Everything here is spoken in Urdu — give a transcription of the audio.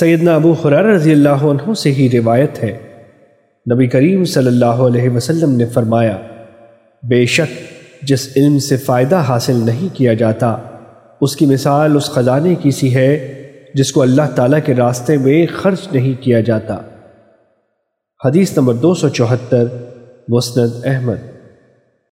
سیدنا ابو خرار رضی اللہ عنہ سے ہی روایت ہے۔ نبی کریم صلی اللہ علیہ وسلم نے فرمایا، بے شک جس علم سے فائدہ حاصل نہیں کیا جاتا، اس کی مثال اس خزانے کی سی ہے جس کو اللہ تعالیٰ کے راستے میں خرچ نہیں کیا جاتا۔ حدیث نمبر دو سو چوہتر، مسند احمد۔